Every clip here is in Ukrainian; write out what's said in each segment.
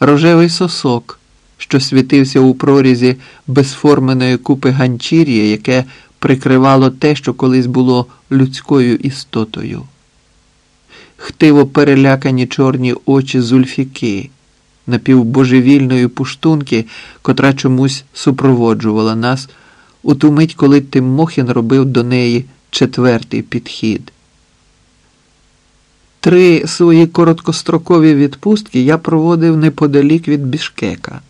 рожевий сосок, що світився у прорізі безформеної купи ганчір'я, яке прикривало те, що колись було людською істотою. Хтиво перелякані чорні очі зульфіки, напівбожевільної пуштунки, котра чомусь супроводжувала нас у ту мить, коли Тимохін робив до неї четвертий підхід. Три свої короткострокові відпустки я проводив неподалік від Бішкека.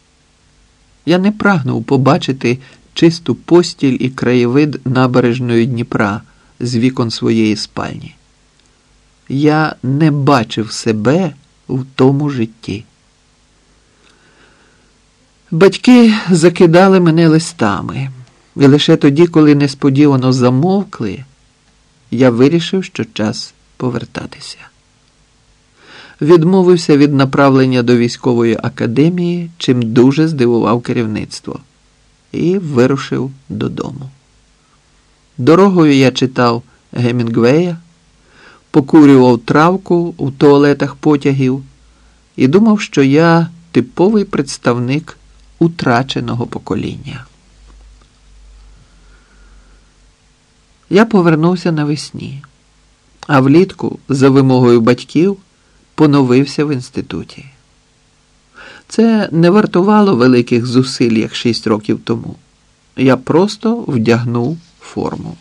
Я не прагнув побачити чисту постіль і краєвид набережної Дніпра з вікон своєї спальні. Я не бачив себе в тому житті. Батьки закидали мене листами, і лише тоді, коли несподівано замовкли, я вирішив, що час повертатися. Відмовився від направлення до військової академії, чим дуже здивував керівництво, і вирушив додому. Дорогою я читав Гемінгвея, покурював травку у туалетах потягів і думав, що я типовий представник утраченого покоління. Я повернувся навесні, а влітку, за вимогою батьків, поновився в інституті. Це не вартувало великих зусиль, як шість років тому. Я просто вдягнув форму.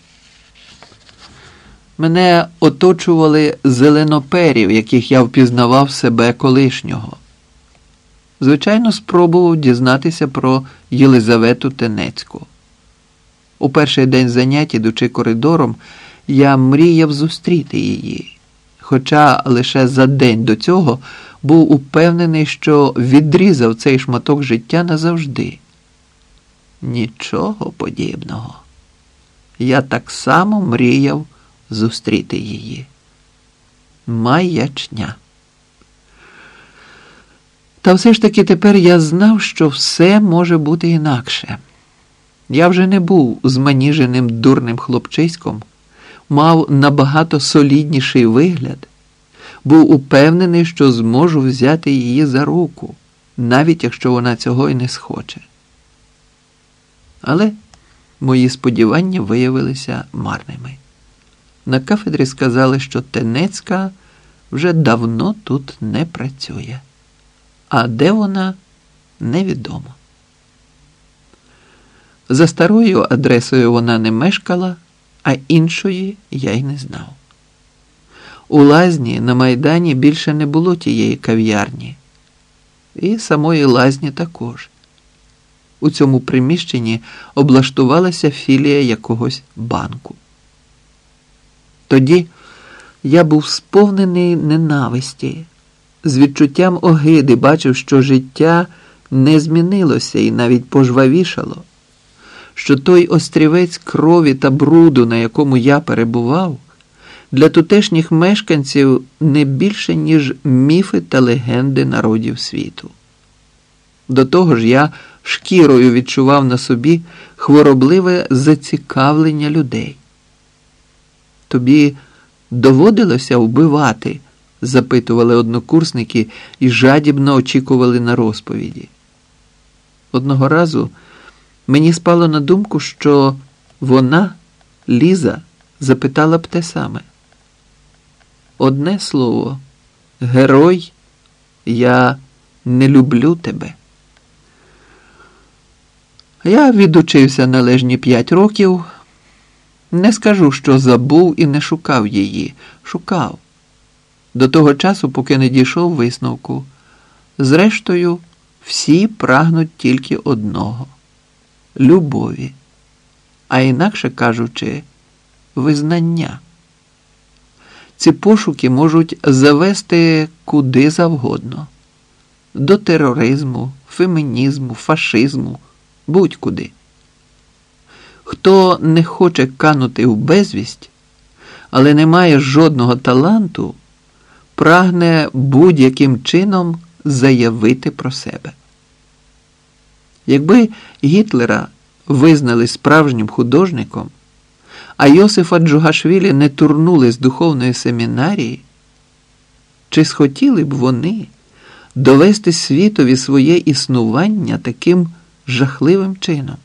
Мене оточували зеленоперів, яких я впізнавав себе колишнього. Звичайно, спробував дізнатися про Єлизавету Тенецьку. У перший день занять, ідучи коридором, я мріяв зустріти її, хоча лише за день до цього був упевнений, що відрізав цей шматок життя назавжди. Нічого подібного. Я так само мріяв зустріти її. Маячня. Та все ж таки тепер я знав, що все може бути інакше. Я вже не був зманіженим дурним хлопчиськом, мав набагато солідніший вигляд, був упевнений, що зможу взяти її за руку, навіть якщо вона цього й не схоче. Але мої сподівання виявилися марними. На кафедрі сказали, що Тенецька вже давно тут не працює, а де вона невідомо. За старою адресою вона не мешкала, а іншої я й не знав. У лазні на Майдані більше не було тієї кав'ярні, і самої лазні також. У цьому приміщенні облаштувалася філія якогось банку. Тоді я був сповнений ненависті, з відчуттям огиди бачив, що життя не змінилося і навіть пожвавішало що той острівець крові та бруду, на якому я перебував, для тутешніх мешканців не більше, ніж міфи та легенди народів світу. До того ж, я шкірою відчував на собі хворобливе зацікавлення людей. Тобі доводилося вбивати? запитували однокурсники і жадібно очікували на розповіді. Одного разу. Мені спало на думку, що вона, Ліза, запитала б те саме. Одне слово, герой, я не люблю тебе. Я відучився належні п'ять років. Не скажу, що забув і не шукав її. Шукав. До того часу, поки не дійшов висновку. Зрештою, всі прагнуть тільки одного любові, а інакше кажучи, визнання. Ці пошуки можуть завести куди завгодно до тероризму, фемінізму, фашизму, будь-куди. Хто не хоче канути в безвість, але не має жодного таланту, прагне будь-яким чином заявити про себе. Якби Гітлера визнали справжнім художником, а Йосифа Джугашвілі не турнули з духовної семінарії, чи схотіли б вони довести світові своє існування таким жахливим чином.